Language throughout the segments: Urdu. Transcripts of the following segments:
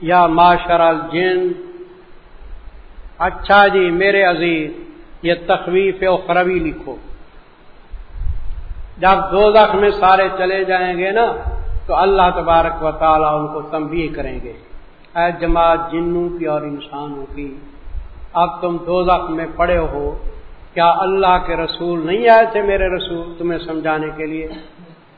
یا معاشر الجن اچھا جی میرے عزیز، یہ تخویف اخروی لکھو۔ جب دو میں سارے چلے جائیں گے نا، تو اللہ تبارک و تعالیٰ ان کو تنبیہ کریں گے۔ اے جماعت جنوں کی اور انسانوں کی، اب تم دو میں پڑے ہو، کیا اللہ کے رسول نہیں آئے تھے میرے رسول تمہیں سمجھانے کے لیے؟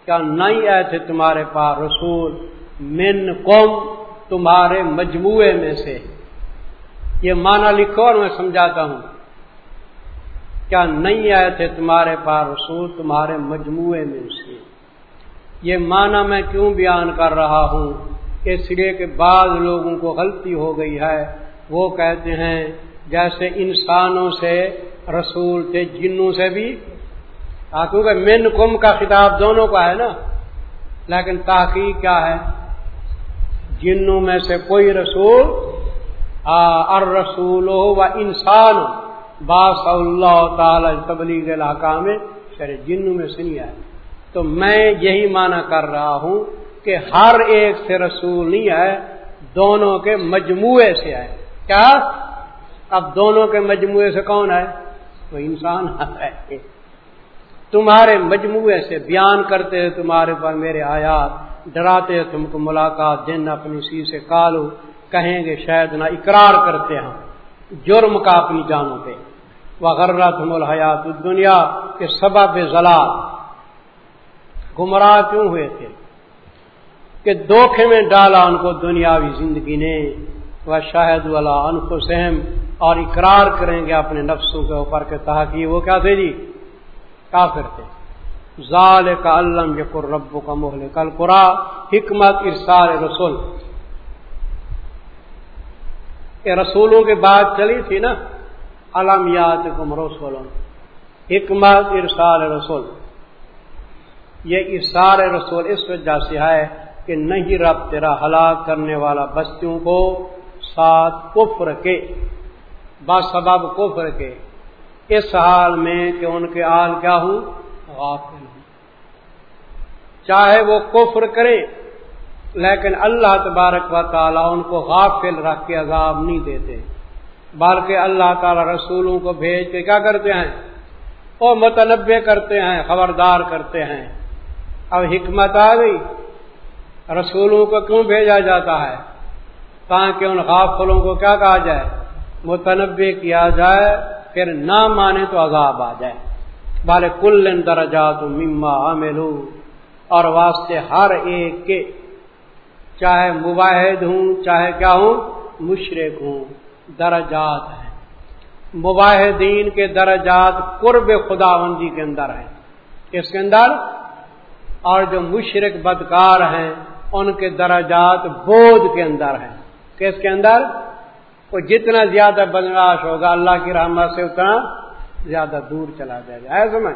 کیا نہیں آئے تھے تمہارے پاس رسول؟ من قوم تمہارے مجموعے میں سے۔ یہ معنی لکھو اور میں سمجھاتا ہوں۔ کیا نہیں آئے تھے تمہارے پاس رسول، تمہارے مجموعے میں سے؟ یہ معنی میں کیوں بیان کر رہا ہوں اس لیے کہ بعض لوگوں کو غلطی ہو گئی ہے؟ وہ کہتے ہیں، جیسے انسانوں سے، رسول تھے جنوں سے بھی۔ کیونکہ من کم کا خطاب دونوں کا ہے نا، لیکن تحقیق کیا ہے؟ جنوں میں سے کوئی رسول ار رسول ہو و انسان ہو باس اللہ تعالی تبلیغ علاقہ میں شرے جنوں میں سے نہیں آئے۔ تو میں یہی مانا کر رہا ہوں کہ ہر ایک سے رسول نہیں آئے، دونوں کے مجموعے سے آئے۔ کیا؟ اب دونوں کے مجموعے سے کون ہے وہ انسان ہے تمہارے مجموعے سے بیان کرتے ہیں تمہارے پر میرے آیات ڈراتے ہیں، تم کو ملاقات دن اپنی سی سے کالو، کہیں گے شاید نہ اقرار کرتے ہیں جرم کا اپنی جانوں پہ۔ وغیرہ تم الحیات دنیا کے سبب ضلع گمراہ کیوں ہوئے تھے؟ کہ دھوکھے میں ڈالا ان کو دنیاوی زندگی نے۔ وہ شاہد والا ان کو سہم اور اقرار کریں گے اپنے نفسوں کے اوپر کے تحقیق وہ کیا تھے جی؟ کافر تھے۔ ظال کا علم یقر رب کا محل کل قرا حکمت، ارسال رسول۔ یہ رسولوں کے بعد چلی تھی نا علمیات کم رسول، حکمت، ارسال رسول۔ یہ ارسال رسول اس وجہ سے ہے کہ نہیں رب تیرا ہلاک کرنے والا بستیوں کو ساتھ کفر کے بس سبب کفر کے۔ اس حال میں کہ ان کے آل کیا ہوں؟ غافل ہوں چاہے وہ کفر کرے، لیکن اللہ تبارک و تعالیٰ ان کو غافل رکھ کے عذاب نہیں دیتے۔ بلکہ اللہ تعالی رسولوں کو بھیج کے کیا کرتے ہیں؟ وہ متنوع کرتے ہیں، خبردار کرتے ہیں۔ اب حکمت آ گئی۔ رسولوں کو کیوں بھیجا جاتا ہے؟ تاکہ ان غافلوں کو کیا کہا جائے؟ متنوع کیا جائے، پھر نہ مانے تو عذاب آ جائے۔ بالے کل درجات مما عاملو اور واسطے ہر ایک کے چاہے مباحد ہوں، چاہے کیا ہوں مشرق ہوں۔ درجات ہیں۔ مباحدین کے درجات قرب خداوندی کے اندر ہیں۔ اس کے اندر؟ اور جو مشرق بدکار ہیں، ان کے درجات بودھ کے اندر ہیں۔ کس کے اندر؟ وہ جتنا زیادہ بدناش ہوگا، اللہ کی رحمت سے اتنا زیادہ دور چلا جائے۔ گا ایسے میں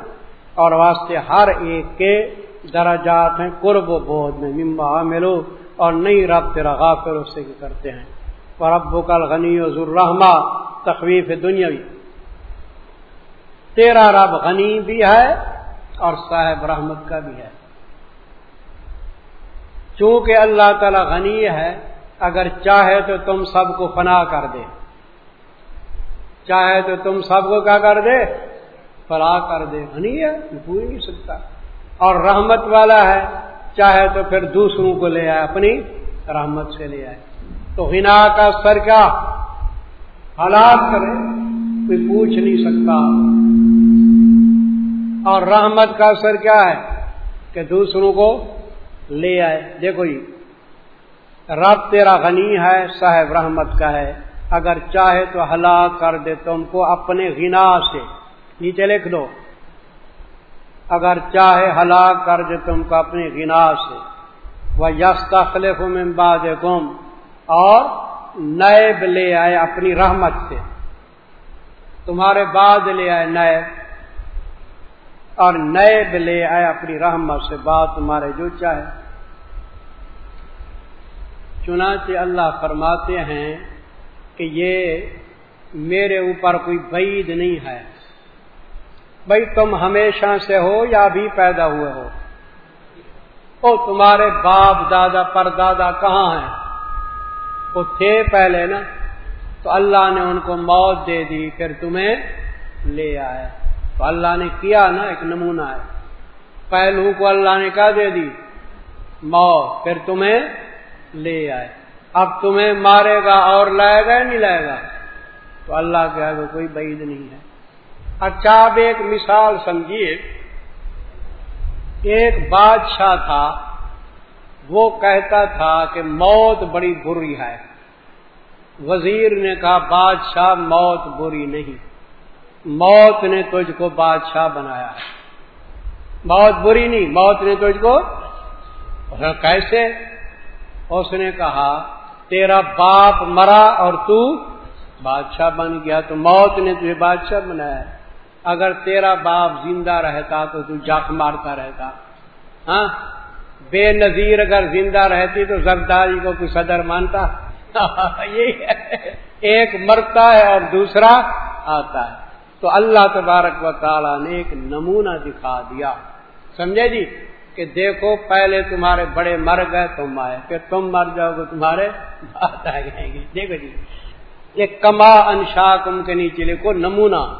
اور واسطے ہر ایک کے درجات ہیں، قرب و بودھ میں ممبا ملو اور نئی رب تیرا غافر اس سے کرتے ہیں۔ اور ابو کل غنی و ذرحمہ تخویف دنیاوی تیرا رب غنی بھی ہے اور صاحب رحمت کا بھی ہے۔ چونکہ اللہ تعالی غنی ہے، اگر چاہے تو تم سب کو فنا کر دے۔ چاہے تو تم سب کو کیا کر دے؟ فلا کر دے۔ غنی ہے پوری نہیں سکتا۔ اور رحمت والا ہے، چاہے تو پھر دوسروں کو لے آئے، اپنی رحمت سے لے آئے۔ تو ہنا کا سر کیا؟ حالات کرے کوئی پوچھ نہیں سکتا۔ اور رحمت کا اثر کیا ہے؟ کہ دوسروں کو لے آئے۔ دیکھو جی رب تیرا غنی ہے، صاحب رحمت کا ہے۔ اگر چاہے تو ہلاک کر دے تم کو اپنے غنا سے۔ نیچے لکھ دو۔ اگر چاہے ہلاک کر دے تم کو اپنے غنا سے۔ وہ یس تخلیف میں باد گم اور نیب لے آئے اپنی رحمت سے۔ تمہارے بعد لے آئے نیب اور نیب لے آئے اپنی رحمت سے۔ بات تمہارے جو چاہے۔ چنانچہ اللہ فرماتے ہیں کہ یہ میرے اوپر کوئی بعید نہیں ہے۔ بھائی تم ہمیشہ سے ہو یا بھی پیدا ہوئے ہو۔ او تمہارے باپ، دادا پر دادا کہاں ہیں؟ وہ تھے پہلے نا۔ تو اللہ نے ان کو موت دے دی، پھر تمہیں لے آئے تو اللہ نے کیا نا؟ ایک نمونہ ہے۔ پہلو کو اللہ نے کیا دے دی؟ موت، پھر تمہیں لے آئے۔ اب تمہیں مارے گا اور لائے گا نہیں لائے گا؟ تو اللہ کے ہاں آگے کوئی بعید نہیں ہے۔ اچھا اب ایک مثال سمجھیے۔ ایک بادشاہ تھا، وہ کہتا تھا کہ موت بڑی بری ہے۔ وزیر نے کہا، بادشاہ، موت بری نہیں۔ موت نے تجھ کو بادشاہ بنایا۔ ہے موت بری نہیں، موت نے تجھ کو کیسے؟ اس نے کہا تیرا باپ مرا اور تو بادشاہ بن گیا، تو موت نے تجھے بادشاہ بنایا۔ اگر تیرا باپ زندہ رہتا تو تو جاک مارتا رہتا۔ ہاں؟ بے نظیر اگر زندہ رہتی تو زرداری کو کوئی صدر مانتا۔ یہی ہے۔ ایک مرتا ہے اور دوسرا آتا ہے۔ تو اللہ تبارک و تعالیٰ نے ایک نمونہ دکھا دیا۔ سمجھے جی؟ کہ دیکھو پہلے تمہارے بڑے مر گئے، تم آئے۔ پھر تم مر جاؤ گے، تمہارے بات آ جائیں گے۔ دیکھو جی یہ کما انشا کم کے نیچے لکھو نمونہ۔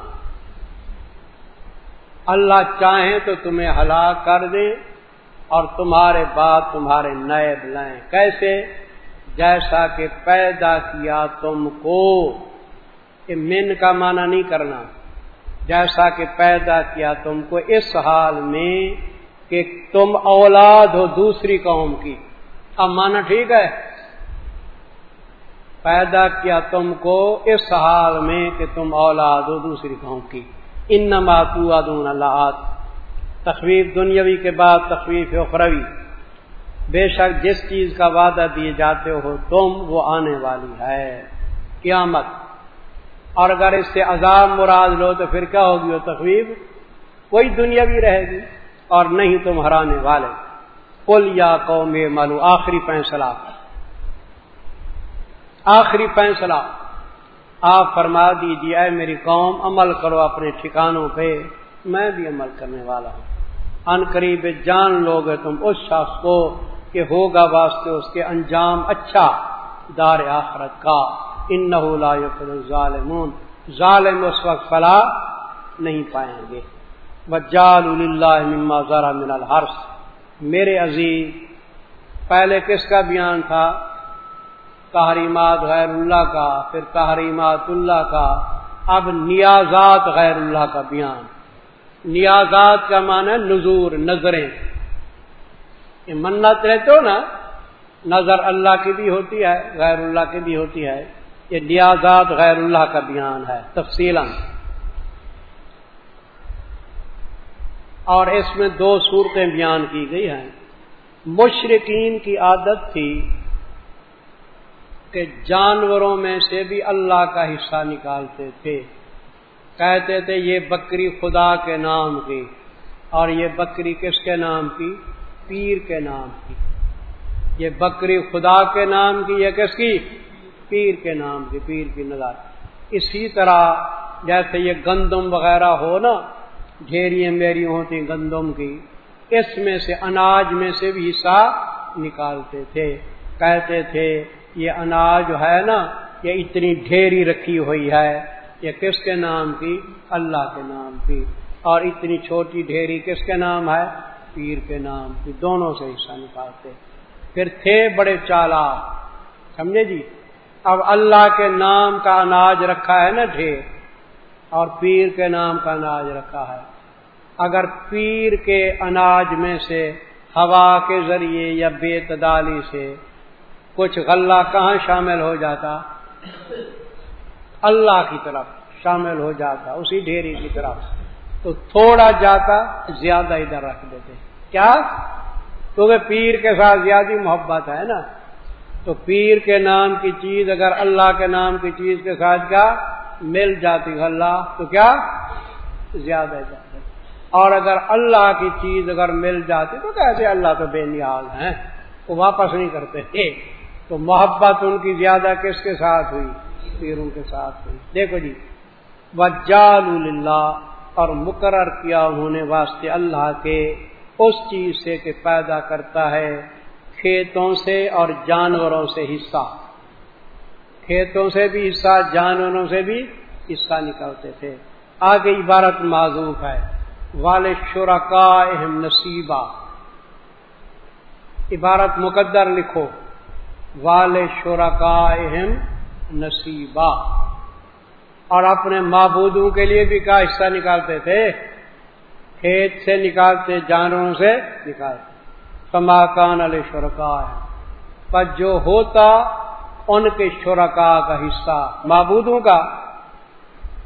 اللہ چاہیں تو تمہیں ہلاک کر دیں اور تمہارے بعد تمہارے نئے بلائیں کیسے؟ جیسا کہ پیدا کیا تم کو۔ یہ من کا معنی نہیں کرنا۔ جیسا کہ پیدا کیا تم کو۔ اس حال میں کہ تم اولاد ہو دوسری قوم کی۔ اب مانا ٹھیک ہے۔ پیدا کیا تم کو اس حال میں کہ تم اولاد ہو دوسری قوم کی۔ ان نماتو ادون اللہ تخویف دنیاوی کے بعد تخویف اخروی۔ بے شک جس چیز کا وعدہ دیے جاتے ہو تم وہ آنے والی ہے۔ قیامت۔ اور اگر اس سے عذاب مراد لو تو پھر کیا ہوگی وہ تخویف؟ کوئی دنیا بھی رہے گی۔ اور نہیں تم ہرانے والے۔ کل یا قوم ملو آخری فیصلہ۔ آخری فیصلہ۔ آپ فرما دیجیے اے میری قوم، عمل کرو اپنے ٹھکانوں پہ، میں بھی عمل کرنے والا ہوں۔ ان قریب جان لوگ تم اس شخص کو کہ ہوگا واسطے اس کے انجام اچھا۔ دار آخرت کا۔ ان نہ ظالمون ظالم اس وقت فلا نہیں پائیں گے۔ وجال اللہ مما ذرا من الحرس میرے عزیز، پہلے کس کا بیان تھا؟ تحریمات غیر اللہ کا، پھر تحریمات اللہ کا، اب نیازات غیر اللہ کا بیان۔ نیازات کا معنی نظور نظریں۔ یہ منت رہتے ہو نا، نظر اللہ کی بھی ہوتی ہے، غیر اللہ کی بھی ہوتی ہے۔ یہ نیازات غیر اللہ کا بیان ہے تفصیل اور اس میں دو صورتیں بیان کی گئی ہیں۔ مشرقین کی عادت تھی کہ جانوروں میں سے بھی اللہ کا حصہ نکالتے تھے۔ کہتے تھے، یہ بکری خدا کے نام کی۔ اور یہ بکری کس کے نام کی؟ پیر کے نام کی۔ یہ بکری خدا کے نام کی یہ کس کی؟ پیر کے نام کی، پیر کی نظر اسی طرح جیسے یہ گندم وغیرہ ہو نا ڈھیری میری ہوتی گندم کی۔ اس میں سے اناج میں سے بھی حصہ نکالتے تھے۔ کہتے تھے، یہ اناج جو ہے نا، یہ اتنی ڈھیری رکھی ہوئی ہے۔ یہ کس کے نام کی؟ اللہ کے نام کی۔ اور اتنی چھوٹی ڈھیری کس کے نام ہے؟ پیر کے نام کی۔ دونوں سے حصہ نکالتے۔ پھر تھے بڑے چالا سمجھے جی؟ اب اللہ کے نام کا اناج رکھا ہے نا ڈھیر۔ اور پیر کے نام کا اناج رکھا ہے۔ اگر پیر کے اناج میں سے ہوا کے ذریعے یا بے تدالی سے کچھ غلہ کہاں شامل ہو جاتا؟ اللہ کی طرف شامل ہو جاتا، اسی ڈھیری کی طرف۔ تو تھوڑا جاتا، زیادہ ادھر رکھ دیتے۔ کیا؟ کیونکہ پیر کے ساتھ زیادہ محبت ہے نا۔ تو پیر کے نام کی چیز، اگر اللہ کے نام کی چیز کے ساتھ کیا؟ مل جاتی اللہ، تو کیا؟ زیادہ جاتے اور اگر اللہ کی چیز اگر مل جاتی، تو کیسے اللہ تو بے نیاز ہیں، وہ واپس نہیں کرتے۔ تو محبت ان کی زیادہ کس کے ساتھ ہوئی؟ پیروں کے ساتھ ہوئی۔ دیکھو جی وجال اللہ اور مقرر کیا انہوں نے واسطے اللہ کے۔ اس چیز سے کہ پیدا کرتا ہے کھیتوں سے اور جانوروں سے حصہ۔ کھیتوں سے بھی، حصہ جانوروں سے بھی حصہ نکالتے تھے۔ آگے عبارت معذوف ہے۔ وال شرکا اہم نصیبہ عبارت مقدر لکھو۔ وال شرکا اہم نصیبہ اور اپنے معبودوں کے لیے بھی کا حصہ نکالتے تھے؟ کھیت سے نکالتے، جانوروں سے نکالتے۔ کما کان علیہ شرکا ہے پر جو ہوتا ان کے شرکا کا حصہ معبودوں کا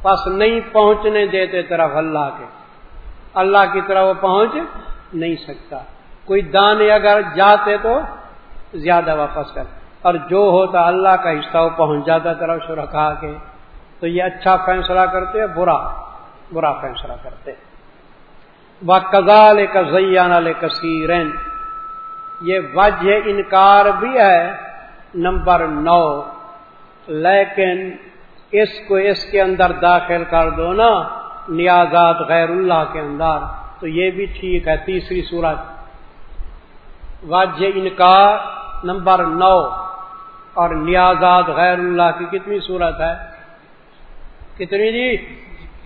پس نہیں پہنچنے دیتے طرف اللہ کے۔ اللہ کی طرف وہ پہنچ نہیں سکتا۔ کوئی دانے اگر جاتے تو زیادہ واپس کر اور جو ہوتا اللہ کا حصہ وہ پہنچ جاتا طرف شرکا کے۔ تو یہ اچھا فیصلہ کرتے برا برا فیصلہ کرتے۔ وہ کزال کا زیان کثیرین یہ وجہ انکار بھی ہے نمبر نو۔ لیکن اس کو اس کے اندر داخل کر دو نا، نیازات غیر اللہ کے اندر۔ تو یہ بھی ٹھیک ہے، تیسری صورت۔ وجہ انکار نمبر نو۔ اور نیازات غیر اللہ کی کتنی صورت ہے؟ کتنی جی؟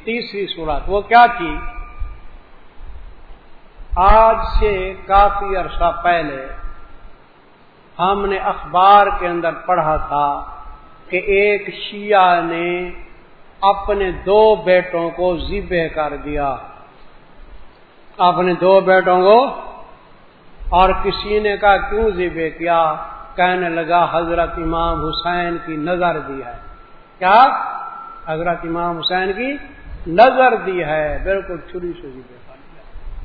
تیسری صورت۔ وہ کیا تھی؟ آج سے کافی عرصہ پہلے ہم نے اخبار کے اندر پڑھا تھا کہ ایک شیعہ نے اپنے دو بیٹوں کو ذبح کر دیا۔ اپنے دو بیٹوں کو اور کسی نے کہا کیوں ذبح کیا؟ کہنے لگا حضرت امام حسین کی نظر دی ہے۔ کیا؟ حضرت امام حسین کی نظر دی ہے۔ بالکل چھری سے ذبح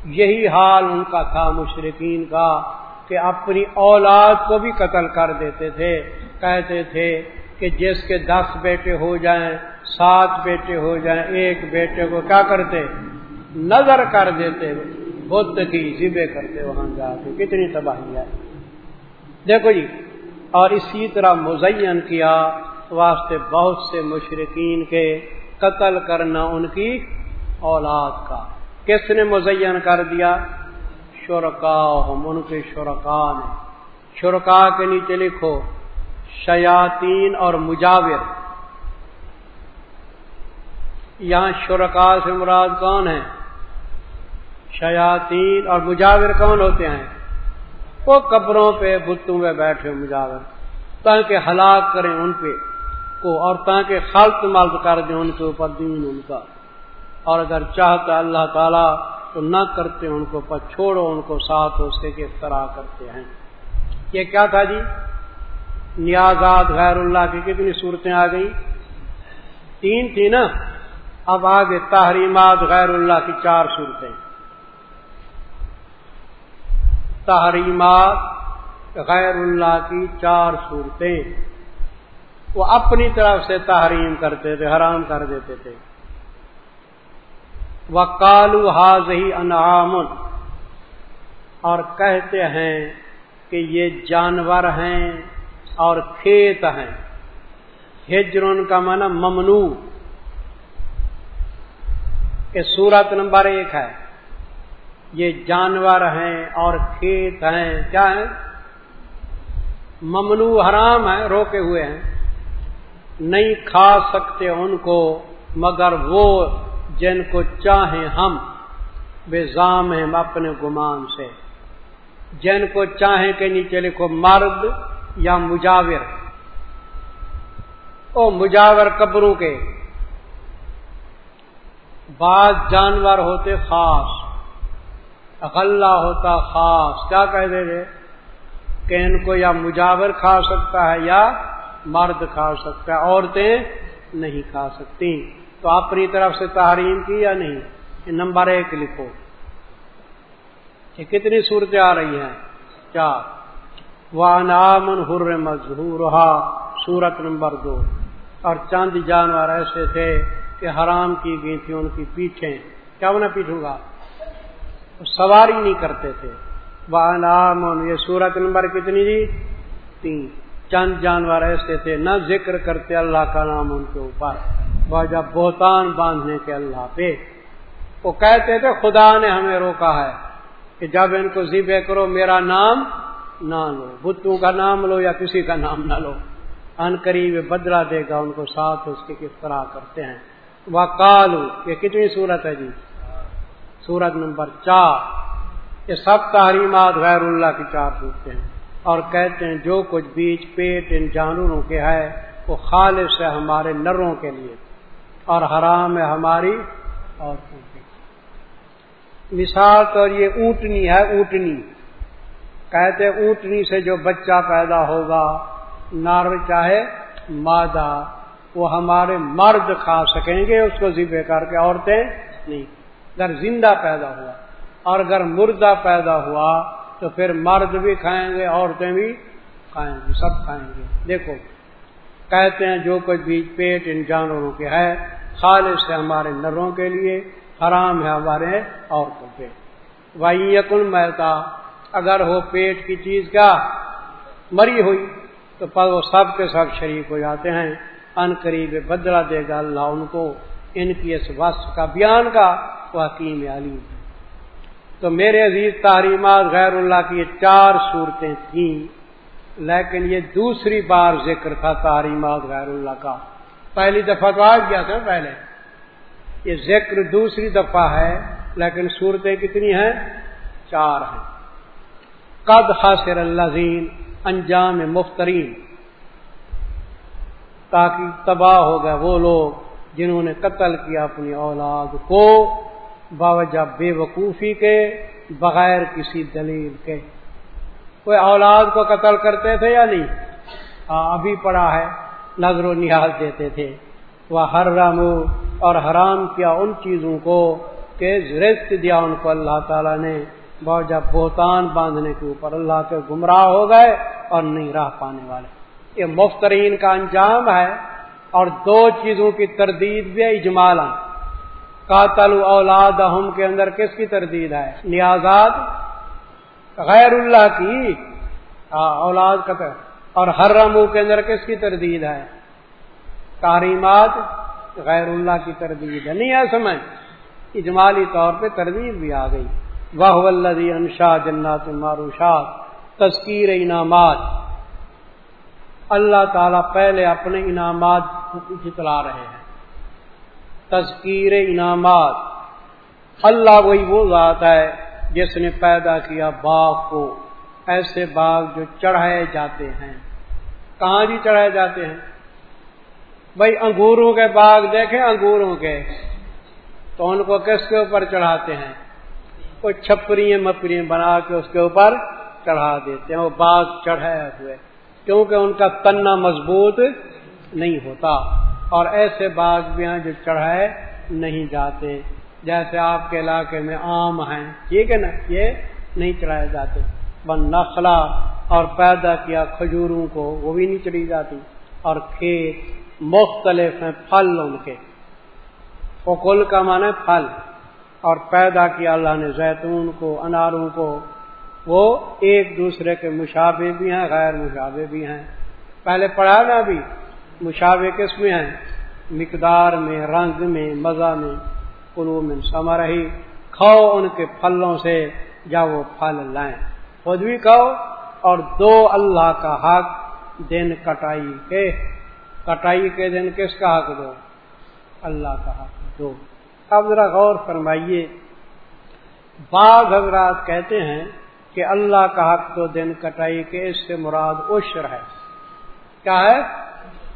یہی حال ان کا تھا مشرقین کا۔ کہ اپنی اولاد کو بھی قتل کر دیتے تھے۔ کہتے تھے کہ جس کے دس بیٹے ہو جائیں، سات بیٹے ہو جائیں، ایک بیٹے کو کیا کرتے؟ نظر کر دیتے۔ بت کی ذبے کرتے وہاں جا کے۔ کتنی تباہی ہے۔ دیکھو جی اور اسی طرح مزین کیا واسطے بہت سے مشرقین کے قتل کرنا ان کی اولاد کا۔ کس نے مزین کر دیا؟ شرکا ہم ان کے شرکا نے۔ شرکا کے نیچے لکھو شیاتین اور مجاور۔ یہاں شرکا سے مراد کون ہے شیاتین اور مجاور کون ہوتے ہیں؟ وہ قبروں پہ، بتوں میں بیٹھے مجاور۔ تاکہ ہلاک کریں ان پہ۔ کو اور تاکہ خلط ملت کر دیں ان کے اوپر دین ان کا۔ اور اگر چاہتا اللہ تعالیٰ تو نہ کرتے ان کو، پر چھوڑو ان کو ساتھ اس کے کس طرح کرتے ہیں۔ یہ کیا تھا جی؟ نیازات غیر اللہ کی کتنی صورتیں آ گئی تین تھی نا؟ اب آگے تحریمات غیر اللہ کی چار صورتیں۔ تحریمات غیر اللہ کی چار صورتیں۔ وہ اپنی طرف سے تحریم کرتے تھے، حرام کر دیتے تھے۔ وہ کالو حاض ہی انعام. اور کہتے ہیں کہ یہ جانور ہیں اور کھیت ہیں. ہجرون کا مانا ممنوع. کہ سورت نمبر ایک ہے. یہ جانور ہیں اور کھیت ہیں. کیا ہیں؟ ممنوع حرام ہیں، روکے ہوئے ہیں. نہیں کھا سکتے ان کو، مگر وہ جن کو چاہیں ہم، بے ضام ہیں اپنے گمان سے۔ جن کو چاہیں کہ نیچے لکھو مرد یا مجاور۔ او مجاور قبروں کے۔ بعض جانور ہوتے خاص۔ غلہ ہوتا خاص۔ کیا کہہ دے رہے؟ کہ ان کو یا مجاور کھا سکتا ہے یا مرد کھا سکتا ہے۔ عورتیں نہیں کھا سکتی تو اپنی طرف سے تحریم کی یا نہیں؟ یہ نمبر ایک لکھو۔ یہ کتنی صورتیں آ رہی ہیں؟ چار۔ وانامن ہر مظہور سورت نمبر دو۔ اور چاند جانور ایسے تھے کہ حرام کی گئی تھی، ان کی پیچھے کیا میں پیٹھوں گا؟ سواری نہیں کرتے تھے۔ وانامن یہ سورت نمبر کتنی جی؟ تین۔ چند جانور ایسے تھے، نہ ذکر کرتے اللہ کا نام ان کے اوپر۔ جب بہتان باندھنے کے اللہ پہ۔ وہ کہتے تھے، خدا نے ہمیں روکا ہے کہ جب ان کو ذبح کرو، میرا نام نہ لو، بتوں کا نام لو یا کسی کا نام نہ لو۔ ان قریب بدلا دے گا، ان کو ساتھ اس کے کس طرح کرتے ہیں۔ وہ کالو یہ کتنی صورت ہے جی؟ سورت نمبر چار۔ یہ سب تحریمات غیر اللہ کی چار صورتیں ہیں۔ اور کہتے ہیں، جو کچھ بیچ پیٹ ان جانوروں کے ہے، وہ خالص ہے ہمارے نروں کے لیے۔ اور حرام ہے ہماری اور مثال تو یہ اونٹنی ہے، اونٹنی۔ کہتے اونٹنی سے جو بچہ پیدا ہوگا نار چاہے مادہ، وہ ہمارے مرد کھا سکیں گے، اس کو ذبے کر کے عورتیں نہیں۔ اگر زندہ پیدا ہوا اور اگر مردہ پیدا ہوا تو پھر مرد بھی کھائیں گے، عورتیں بھی کھائیں گے، سب کھائیں گے۔ دیکھو، کہتے ہیں جو کچھ بھی پیٹ ان جانوروں کے ہے خالص ہے ہمارے نروں کے لیے، حرام ہے ہمارے عورتوں پہ وہی یقن مہتا اگر ہو پیٹ کی چیز کا مری ہوئی، تو پر وہ سب کے سب شریک ہو جاتے ہیں۔ ان قریب بدلا دے گا اللہ ان کو۔ ان کی اس وصف کا بیان کا وہ حکیم علیم تو میرے عزیز تعلیمات غیر اللہ کی یہ چار صورتیں تھیں، لیکن یہ دوسری بار ذکر تھا تعلیمات غیر اللہ کا۔ پہلی دفعہ تو آج گیا تھا پہلے۔ یہ ذکر دوسری دفعہ ہے، لیکن صورتیں کتنی ہیں؟ چار ہیں۔ قد حاصر اللہ زین انجام مفترین۔ تاکہ تباہ ہو گئے وہ لوگ جنہوں نے قتل کیا اپنی اولاد کو، باوجہ بے وقوفی کے، بغیر کسی دلیل کے۔ کوئی اولاد کو قتل کرتے تھے یا نہیں؟ ہاں ابھی پڑا ہے۔ نظر و نیاز دیتے تھے۔ وہ ہر رامو اور حرام کیا ان چیزوں کو کہ رزق دیا ان کو اللہ تعالیٰ نے۔ بہت جب بہتان باندھنے کے اوپر اللہ کے گمراہ ہو گئے اور نہیں راہ پانے والے۔ یہ مفترین کا انجام ہے اور دو چیزوں کی تردید بھی ہے اجمالا۔ قاتل اولاد ہم کے اندر کس کی تردید ہے؟ نیازات غیر اللہ کی۔ ہاں، اولاد کا اور ہر رمو کے اندر کس کی تردید ہے؟ تعریمات غیر اللہ کی تردید ہے۔ نہیں ہے سمجھ؟ اجمالی طور پہ تردید بھی آ گئی۔ واہ ولدی انشا جنات معروشات تذکیر انعامات اللہ تعالیٰ پہلے اپنے انعامات جتلا رہے ہیں۔ تذکیر انعامات۔ اللہ وہی وہ ذات ہے جس نے پیدا کیا باغ کو۔ ایسے باغ جو چڑھائے جاتے ہیں۔ کہاں جی چڑھائے جاتے ہیں؟ بھائی انگوروں کے باغ دیکھیں، انگوروں کے۔ تو ان کو کس کے اوپر چڑھاتے ہیں؟ کوئی چھپری مپری بنا کے اس کے اوپر چڑھا دیتے ہیں۔ وہ باغ چڑھائے ہوئے۔ کیونکہ ان کا تنا مضبوط نہیں ہوتا۔ اور ایسے باغ بھی ہیں جو چڑھائے نہیں جاتے۔ جیسے آپ کے علاقے میں آم ہیں۔ ٹھیک ہے نا؟ یہ نہیں چڑھائے جاتے۔ بن نخلا اور پیدا کیا کھجوروں کو، وہ بھی نہیں چڑھی جاتی۔ اور کھیت مختلف ہیں، پھل ان کے۔ فکل کا مانا پھل۔ اور پیدا کیا اللہ نے، زیتون کو، اناروں کو۔ وہ ایک دوسرے کے مشابے بھی ہیں، غیر مشابے بھی ہیں۔ پہلے پڑھا نا ابھی مشابے کس میں ہیں؟ مقدار میں، رنگ میں، مزہ میں قلو میں سما رہی۔ کھاؤ ان کے پھلوں سے، جا وہ پھل لائیں۔ خود بھی کھاؤ اور دو اللہ کا حق، دن کٹائی کے۔ کٹائی کے دن کس کا حق دو؟ اللہ کا حق دو۔ اب ذرا غور فرمائیے۔ بعض حضرات کہتے ہیں کہ اللہ کا حق تو دن کٹائی کے اس سے مراد عشر ہے۔ کیا ہے؟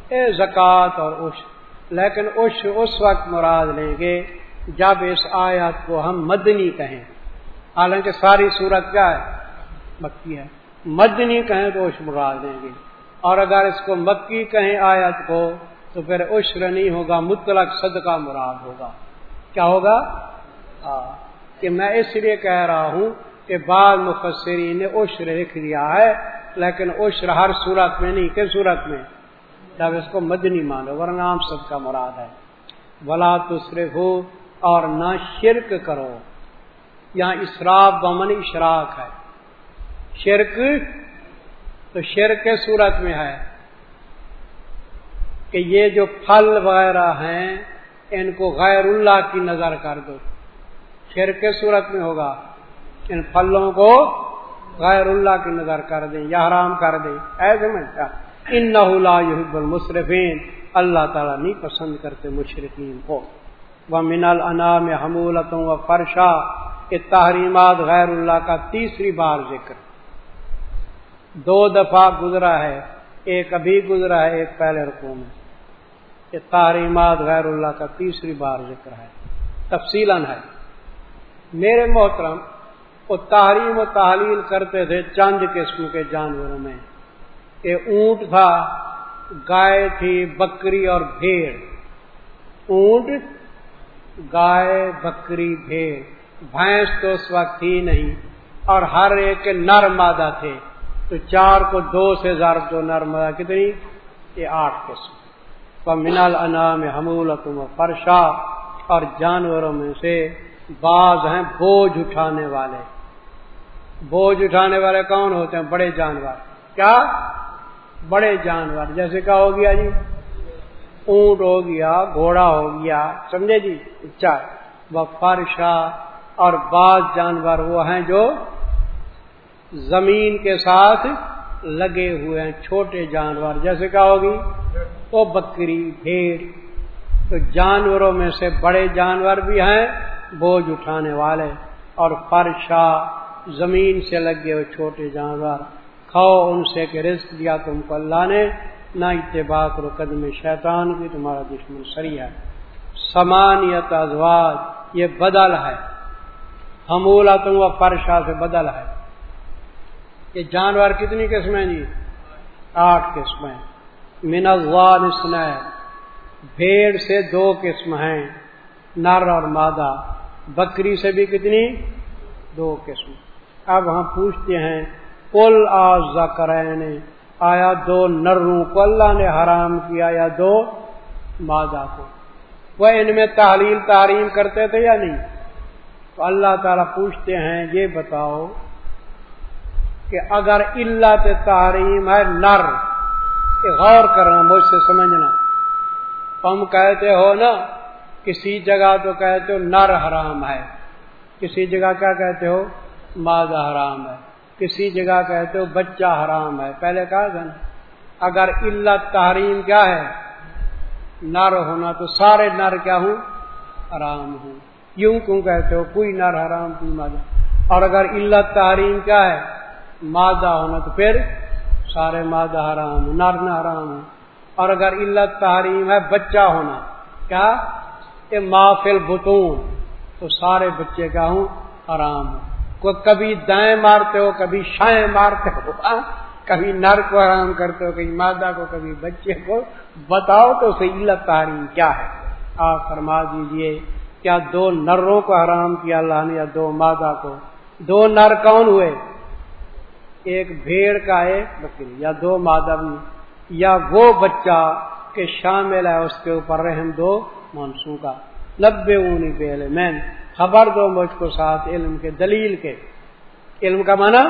اے زکوٰۃ اور عشر۔ لیکن عشر اس وقت مراد لیں گے جب اس آیات کو ہم مدنی کہیں۔ حالانکہ ساری صورت کیا ہے؟ مکی ہے۔ مدنی کہیں تو عشر مراد لیں گے۔ اور اگر اس کو مکی کہیں آیت کو، تو پھر عشر نہیں ہوگا، مطلق صدقہ مراد ہوگا۔ کیا ہوگا؟ کہ میں اس لیے کہہ رہا ہوں کہ بعض مفسرین نے عشر لکھ دیا ہے، لیکن عشر ہر صورت میں نہیں، کس صورت میں؟ جب اس کو مدنی مانو، ورنہ عام سب کا مراد ہے۔ بلا تسرے ہو اور نہ شرک کرو۔ یہاں اسراف بمن اشراق ہے۔ شرک تو شرک کے صورت میں ہے کہ یہ جو پھل وغیرہ ہیں، ان کو غیر اللہ کی نظر کر دو۔ شرک کے صورت میں ہوگا، ان پھلوں کو غیر اللہ کی نظر کر دیں، یا حرام کر دیں۔ ایسے میں ان نہ المصرفین۔ اللہ تعالیٰ نہیں پسند کرتے مشرقین کو۔ وہ من النام حمولتوں و فرشا کے تحریمات غیر اللہ کا تیسری بار ذکر۔ دو دفعہ گزرا ہے، ایک ابھی گزرا ہے، ایک پہلے رقو میں۔ یہ تحریمات غیر اللہ کا تیسری بار ذکر ہے۔ تفصیل ہے۔ میرے محترم، وہ تحریم و تحلیل کرتے تھے چند قسم کے جانوروں میں۔ یہ اونٹ تھا، گائے تھی، بکری اور بھیڑ۔ اونٹ، گائے، بکری، بھیڑ۔ بھینس تو اس وقت تھی نہیں، اور ہر ایک نر مادہ تھے۔ تو چار کو دو سے ضرب دو نر کتنی؟ یہ آٹھ قسم۔ منال انام حمول فرشا، اور جانوروں میں سے بعض ہیں بوجھ اٹھانے والے۔ بوجھ اٹھانے والے کون ہوتے ہیں؟ بڑے جانور۔ کیا؟ بڑے جانور۔ جیسے کیا ہو گیا جی؟ اونٹ ہو گیا، گھوڑا ہو گیا، سمجھے جی؟ اچھا وہ فرشا، اور بعض جانور وہ ہیں جو زمین کے ساتھ لگے ہوئے ہیں، چھوٹے جانور، جیسے کیا ہوگی؟ وہ بکری، بھیڑ۔ تو جانوروں میں سے بڑے جانور بھی ہیں، بوجھ اٹھانے والے۔ اور فرشا زمین سے لگے ہوئے چھوٹے جانور۔ کھاؤ ان سے کہ رزق دیا تم کو اللہ نے، نہ اتباع کرو قدم شیطان کی، تمہارا دشمن سری ہے۔ سمانیت ازواج، یہ بدل ہے۔ ہمولا تم و فرشا سے بدل ہے۔ یہ جانور کتنی قسمیں جی؟ آٹھ قسمیں منوان اسنا بھیڑ سے دو قسم ہیں، نر اور مادہ۔ بکری سے بھی کتنی؟ دو قسم۔ اب ہم پوچھتے ہیں کل آز کرین آیا دو نروں کو اللہ نے حرام کیا یا دو مادہ کو؟ وہ ان میں تحلیل تعلیم کرتے تھے یا نہیں؟ تو اللہ تعالیٰ پوچھتے ہیں، یہ بتاؤ کہ اگر اللہ تعلیم ہے نر غور کرنا، مجھ سے سمجھنا۔ ہم کہتے ہو نا، کسی جگہ تو کہتے ہو نر حرام ہے۔ کسی جگہ کیا کہتے ہو؟ مادہ حرام ہے۔ کسی جگہ کہتے ہو بچہ حرام ہے۔ پہلے کہا تھا نا، اگر علت تحریم کیا ہے؟ نر ہونا تو سارے نر کیا ہوں؟ حرام ہوں۔ یوں کیوں کہتے ہو؟ کوئی نر حرام، کوئی مادہ۔ اور اگر علت تحریم کیا ہے؟ مادہ ہونا تو پھر سارے مادہ حرام نر نہ حرام ہوں اور اگر علت تحریم ہے، بچہ ہونا۔ کیا؟ یہ مافل بتون تو سارے بچے کیا ہوں؟ حرام کو کبھی دائیں مارتے ہو، کبھی شائیں مارتے ہو ہاں؟ کبھی نر کو حرام کرتے ہو، کبھی مادہ کو، کبھی بچے کو۔ بتاؤ تو صحیح تحریم کیا ہے؟ آپ فرما دیجیے، کیا دو نروں کو حرام کیا اللہ نے، یا دو مادہ کو؟ دو نر کون ہوئے؟ ایک بھیڑ کا ایک بکری یا دو مادہ یا وہ بچہ کہ شامل ہے اس کے اوپر رحم دو مانسو کا لبے اونی پہلے میں خبر دو مجھ کو ساتھ علم کے دلیل کے۔ علم کا معنی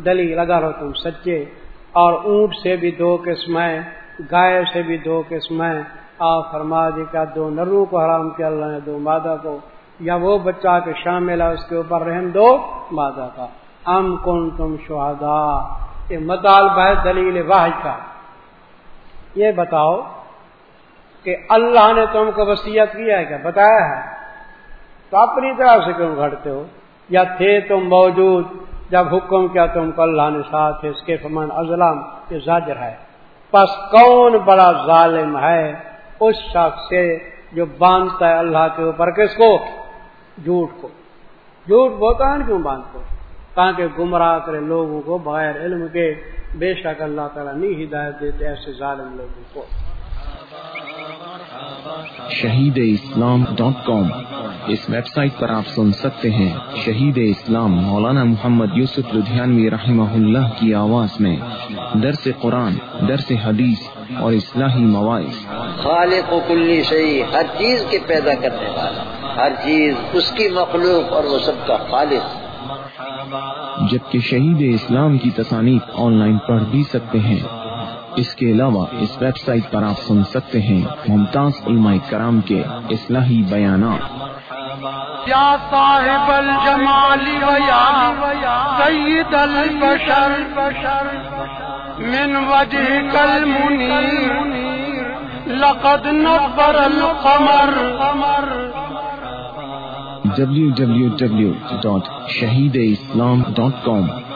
دلیل، اگر ہو تم سچے۔ اور اونٹ سے بھی دو قسمیں گائے سے بھی دو قسمیں آ فرما دی کا دو نرو کو حرام کیا، اللہ نے دو مادہ کو۔ یا وہ بچہ کے شامل ہے اس کے اوپر رحم دو مادہ کا۔ ام کن تم شہدا یہ مطالبہ ہے دلیل واحد کا۔ یہ بتاؤ کہ اللہ نے تم کو وسیعت کیا ہے کیا بتایا ہے؟ تو اپنی طرح سے کیوں گھڑتے ہو؟ یا تھے تم موجود؟ جب حکم کیا تم کو اللہ نے ساتھ اس کے فمان ازلام یہ زاجر ہے۔ پس کون بڑا ظالم ہے اس شخص سے جو باندھتا ہے اللہ کے اوپر؟ کس کو؟ جھوٹ کو۔ جھوٹ بہت کیوں باندھتے تاکہ گمراہ کرے لوگوں کو بغیر علم کے۔ بے شک اللہ تعالیٰ نہیں ہدایت دیتے ایسے ظالم لوگوں کو۔ شہید اسلام ڈاٹ کام اس ویب سائٹ پر آپ سن سکتے ہیں شہید اسلام مولانا محمد یوسف لدھیانوی رحمہ اللہ کی آواز میں۔ درس قرآن درس حدیث اور اصلاحی مواعث۔ خالق و کلی صحیح ہر چیز کے پیدا کرنے والا ہر چیز اس کی مخلوق اور وہ سب کا خالق۔ جبکہ شہید اسلام کی تصانیف آن لائن پڑھ بھی سکتے ہیں۔ اس کے علاوہ اس ویب سائٹ پر آپ سن سکتے ہیں ممتاز علماء کرام کے اصلاحی بیانات۔ یا صاحب الجمال ویا سید البشر، من وجهك المنير لقد نبر القمر۔ www.shahideislam.com